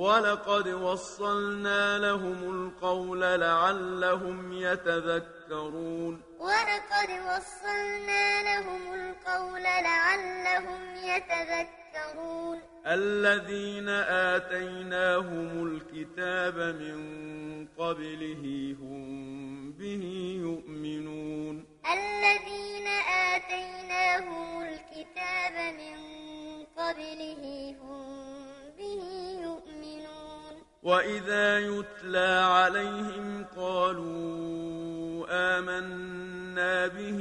ولقد وصلنا لهم القول لعلهم يتذكرون. ولقد وصلنا لهم القول لعلهم يتذكرون. الذين آتيناهم الكتاب من قبله هم به يؤمنون. الذين آتيناهم الكتاب من قبله هم به يؤمنون. وإذا يتلى عليهم قالوا آمنا به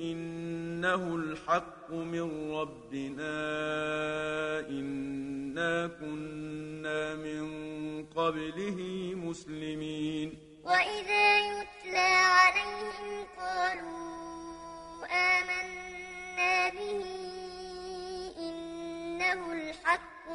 إنه الحق من ربنا إنا كنا من قبله مسلمين وإذا يتلى عليهم قالوا آمنا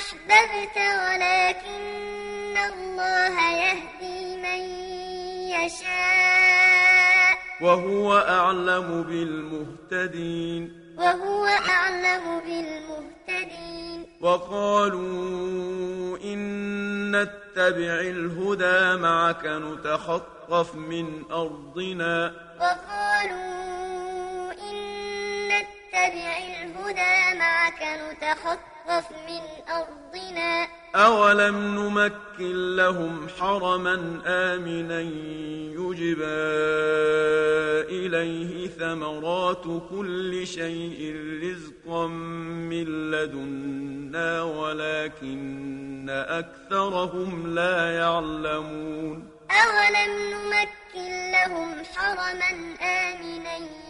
أحببت ولكن الله يهدي من يشاء. وهو أعلم بالمهتدين. وهو أعلم بالمهتدين. وقالوا إن نتبع الهدى معك نتخطف من أرضنا. وقالوا نتبع الهدى معك نتخطف من أرضنا. أولم نمكن لهم حرما آمنا يجبى إليه ثمرات كل شيء رزقا من لدنا ولكن أكثرهم لا يعلمون. أولم نمكن لهم حرما آمنا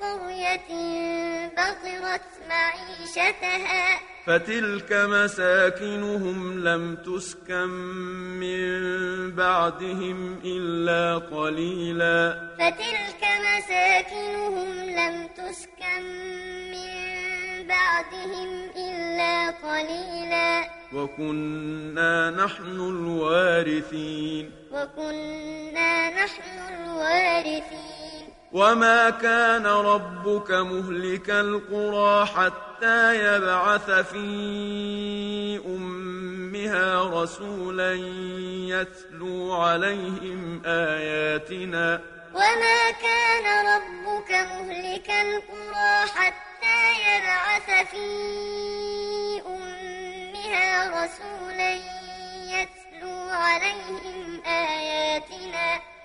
قرية بطرت معيشتها. فتلك مساكنهم لم تسكن من بعدهم إلا قليلا. فتلك مساكنهم لم تسكن من بعدهم إلا قليلا. وكنا نحن الوارثين. وكنا نحن الوارثين. وما كان ربك مهلك القرى حتى يبعث في أمها رسولا يتلو عليهم آياتنا وما كان ربك مهلك القرى حتى يبعث في أمها رسولا يتلو عليهم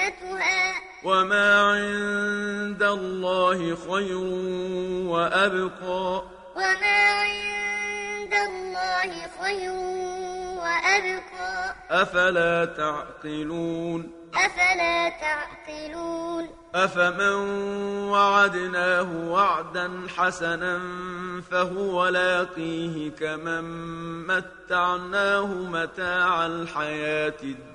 وزينتها وما عند الله خير وأبقى. وما عند الله خير وأبقى. أفلا تعقلون؟ أفلا تعقلون؟ أفمن وعدناه وعدا حسنا فهو لاقيه كمن متعناه متاع الحياة الدنيا.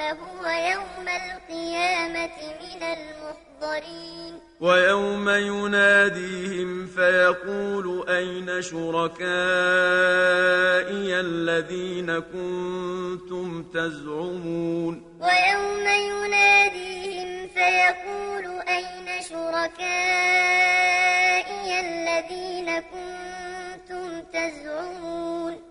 هو يوم القيامة من المحضرين. ويوم يناديهم فيقول أين شركائي الذين كنتم تزعمون؟ ويوم يناديهم فيقول أين شركائي الذين كنتم تزعمون؟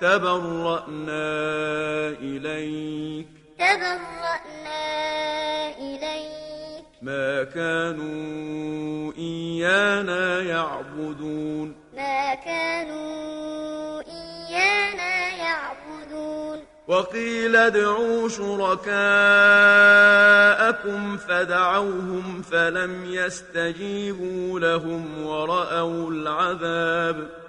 تبرأنا إليك. تبرأنا إليك. ما كانوا إيانا يعبدون. ما كانوا إيانا يعبدون. وقيل ادعوا شركاءكم فدعوهم فلم يستجيبوا لهم ورأوا العذاب.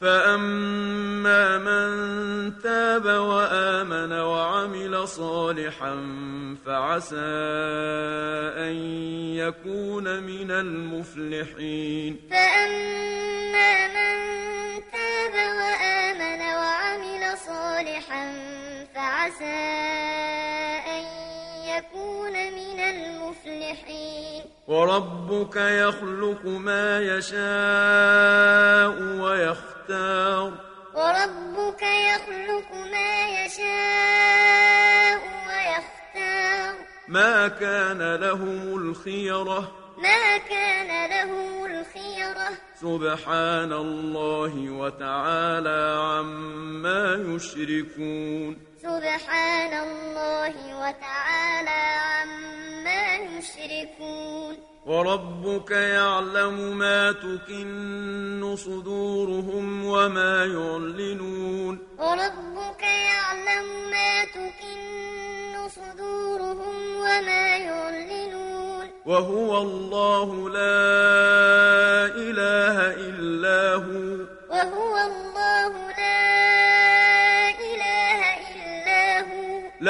فأما من تاب وآمن وعمل صالحا فعسى أن يكون من المفلحين فأما من تاب وآمن وعمل صالحا فعسى أن يكون من المفلحين وربك يخلق ما يشاء ويختار. وربك يخلق ما يشاء ويختار. ما كان لهم الخيرة. ما كان لهم الخيرة. سبحان الله وتعالى عما يشركون. سبحان الله وتعالى عما يشركون وربك يعلم ما تكن صدورهم وما يعلنون. وربك يعلم ما تكن صدورهم وما يعلنون. وهو الله لا إله إلا هو. وهو الله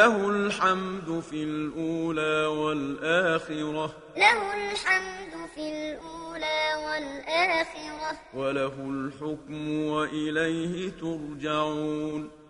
له الحمد في الأولى والآخرة. له الحمد في الأولى والآخرة. وله الحكم وإليه ترجعون.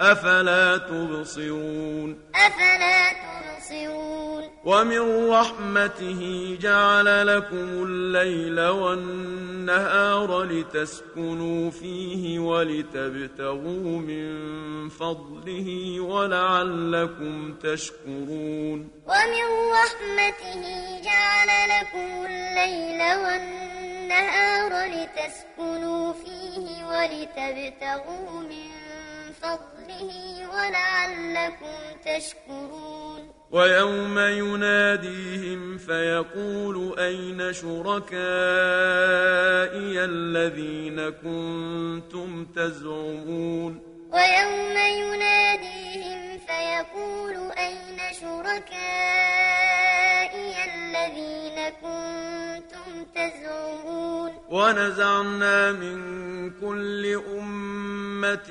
أفلا تبصرون؟ أفلا تبصرون؟ ومن رحمته جعل لكم الليل والنهار لتسكنوا فيه ولتبتغوا من فضله ولعلكم تشكرون. ومن رحمته جعل لكم الليل والنهار لتسكنوا فيه ولتبتغوا من فضله ولعلكم تشكرون. ويوم يناديهم فيقول أين شركائي الذين كنتم تزعمون؟ ويوم يناديهم فيقول أين شركائي الذين كنتم تزعمون؟ ونزعنا من كل أمة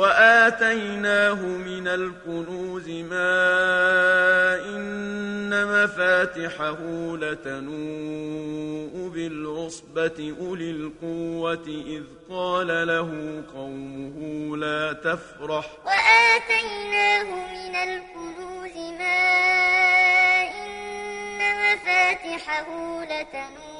وآتيناه من الكنوز ما إن مفاتحه لتنوء بالعصبة أولي القوة إذ قال له قومه لا تفرح. وآتيناه من الكنوز ما إن مفاتحه لتنوء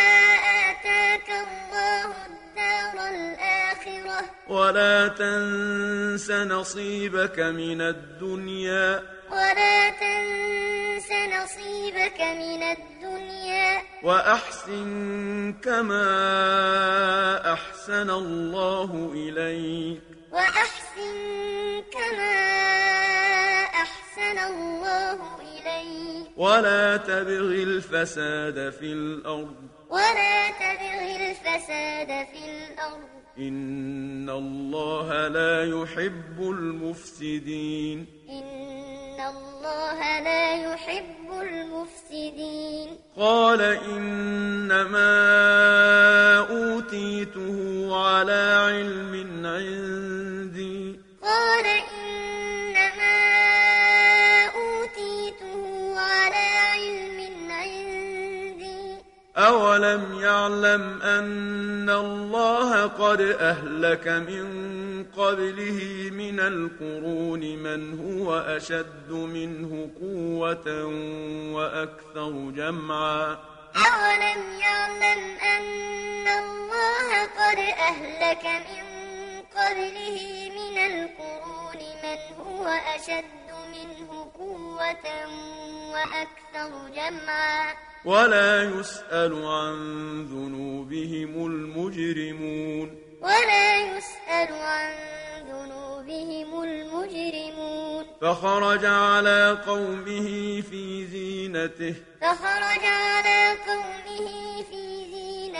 ولا تنس نصيبك من الدنيا. ولا تنس نصيبك من الدنيا. وأحسن كما أحسن الله إليك. وأحسن كما أحسن الله إليك. ولا تبغ الفساد في الأرض. ولا تبغ الفساد في الأرض. إن الله لا يحب المفسدين. إن الله لا يحب المفسدين. قال إنما أوتيته على علم أولم يعلم أن الله قد أهلك من قبله من القرون من هو أشد منه قوة وأكثر جمعا. أولم يعلم أن الله قد أهلك من قبله من القرون من هو أشد منه قوة وأكثر جمعا. ولا يسأل عن ذنوبهم المجرمون. ولا يسأل عن ذنوبهم المجرمون. فخرج على قومه في زينته. فخرج على قومه في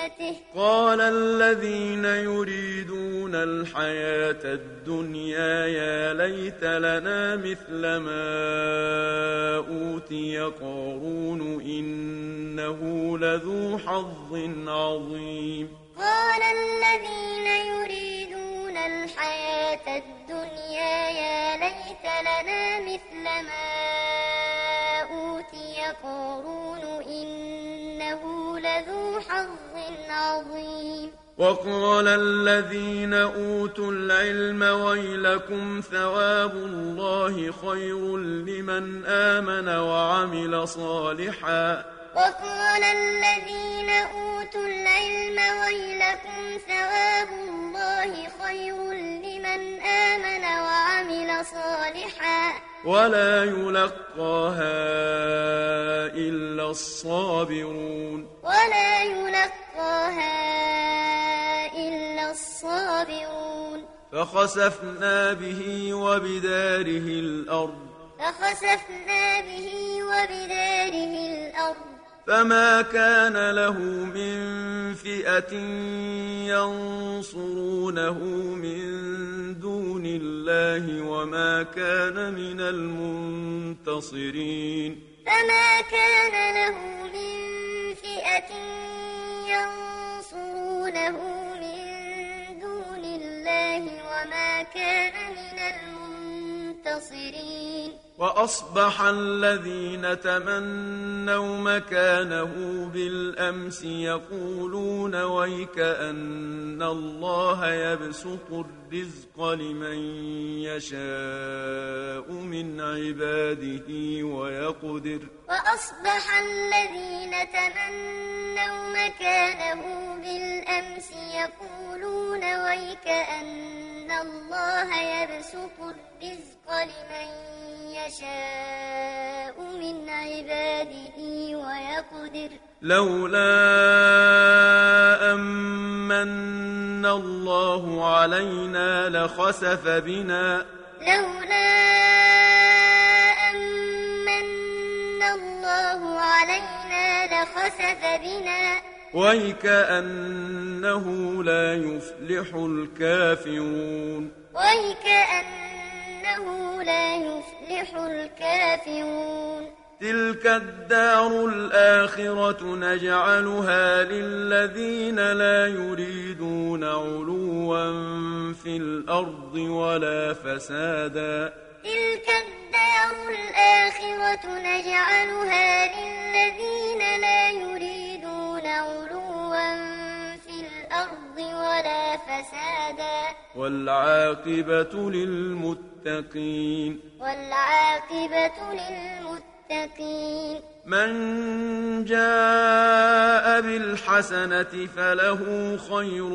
زينته قال الذين يريدون الحياة الدنيا يا ليت لنا مثل ما أوتي قارون إنه لذو حظ عظيم. قال الذين يريدون الحياة الدنيا يا ليت لنا مثل ما أوتي قارون إنه لذو حظ عظيم وقال الذين أوتوا العلم ويلكم ثواب الله خير لمن آمن وعمل صالحا. وقال الذين أوتوا العلم ويلكم ثواب الله خير لمن آمن وعمل صالحا. ولا يلقاها إلا الصابرون. ولا يلقاها إلا الصابرون. فخسفنا به وبداره الأرض. فخسفنا به وبداره الأرض. فما كان له من فئة ينصرونه من دون الله وما كان من المنتصرين. فما كان له من فئة ينصرونه من الله وما كان من المنتصرين وأصبح الذين تمنوا مكانه بالأمس يقولون ويك أن الله يبسط الرزق لمن يشاء من عباده ويقدر وأصبح الذين تمنوا مكانه بالأمس يقولون ويك أن الله يبسط الرزق لمن يشاء من عباده ويقدر. لولا أمن الله علينا لخسف بنا. لولا أمن الله علينا لخسف بنا. ويكأنه لا يفلح الكافرون. ويكأنه لا يفلح الكافرون. تلك الدار الآخرة نجعلها للذين لا يريدون علوا في الأرض ولا فسادا. تلك الدار الآخرة نجعلها للذين لا يريدون علوا الأرض ولا فسادا. والعاقبة للمتقين. والعاقبة للمتقين. من جاء بالحسنة فله خير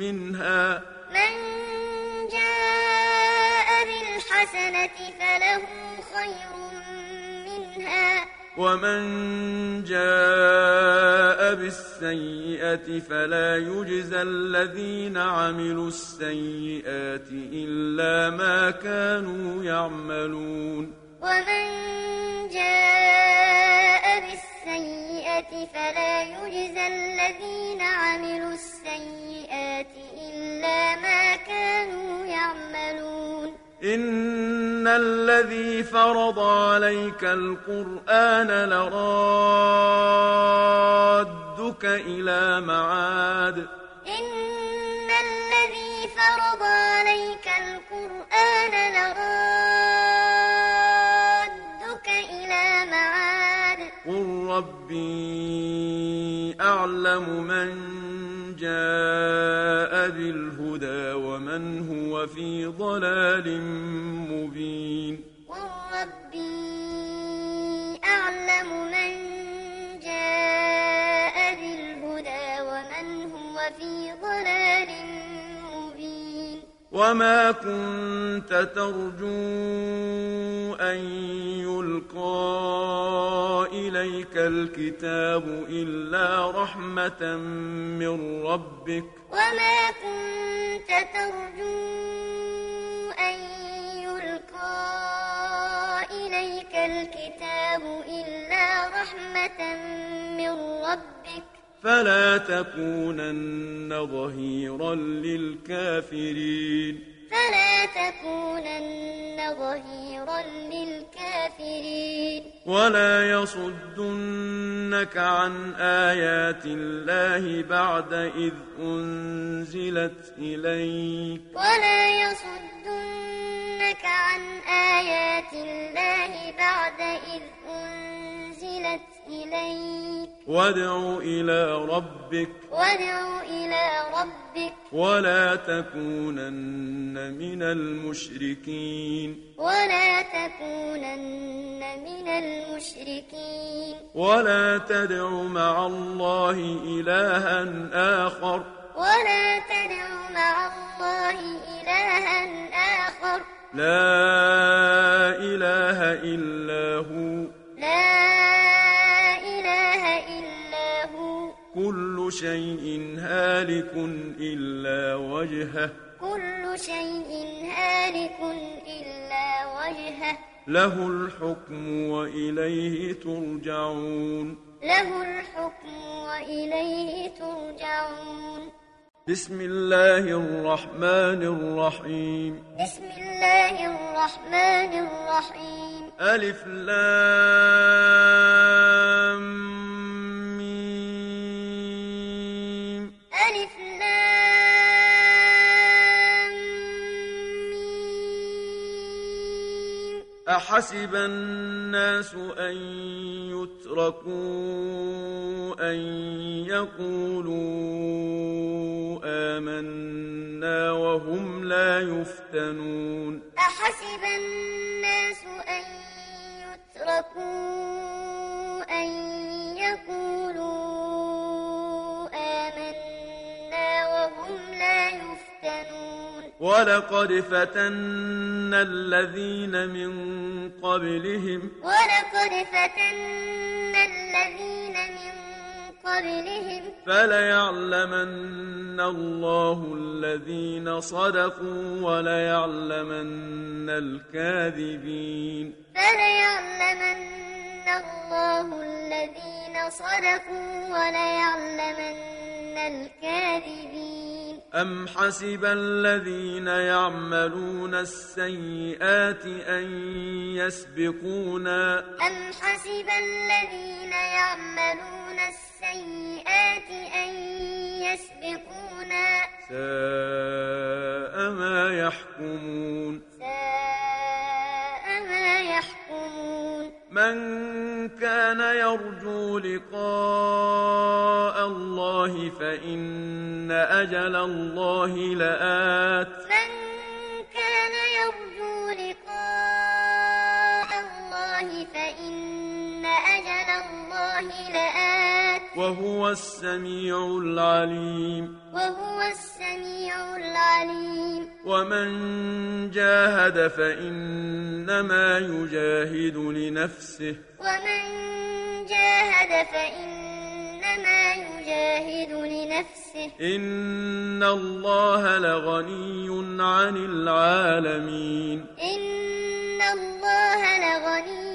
منها. من جاء بالحسنة فله خير منها. ومن جاء بالسيئة فلا يجزى الذين عملوا السيئات إلا ما كانوا يعملون. ومن جاء بالسيئة فلا يجزى الذين عملوا السيئات إلا ما كانوا يعملون. إن الذي فرض عليك القرآن لرادك إلى معاد. إن الذي فرض عليك القرآن لرادك إلى معاد. قل ربي أعلم من جاء بالهدى ومن هو في ضلال مبين وما كنت ترجو أن يلقى إليك الكتاب إلا رحمة من ربك وما كنت ترجو أن يلقى إليك الكتاب إلا رحمة من ربك فلا تكونن ظهيرا للكافرين. فلا تكونن ظهيرا للكافرين. ولا يصدنك عن آيات الله بعد إذ أنزلت إليك. ولا يصدنك عن آيات الله بعد إذ أنزلت إليك. وادع إلى ربك. وادع إلى ربك. ولا تكونن من المشركين. ولا تكونن من المشركين. ولا تدع مع الله إلها آخر. ولا تدع مع الله إلها آخر. لا إله إلا هو. كل شيء هالك إلا وجهه. كل شيء هالك إلا وجهه. له الحكم وإليه ترجعون. له الحكم وإليه ترجعون. بسم الله الرحمن الرحيم. بسم الله الرحمن الرحيم. ألف لام. أحسب الناس أن يتركوا أن يقولوا آمنا وهم لا يفتنون. أحسب الناس أن يتركوا ولقد فتنا الذين من قبلهم. ولقد فتنا الذين من قبلهم. فليعلمن الله الذين صدقوا وليعلمن الكاذبين. فليعلمن الله الذين صدقوا وليعلمن الكاذبين. أم حسب الذين يعملون السيئات أن يسبقونا أم حسب الذين يعملون السيئات أن يسبقونا ساء ما يحكمون ساء من كان يرجو لقاء الله فإن أجل الله لآت. وهو السميع العليم. وهو السميع العليم. ومن جاهد فإنما يجاهد لنفسه. ومن جاهد فإنما يجاهد لنفسه. إن الله لغني عن العالمين. إن الله لغني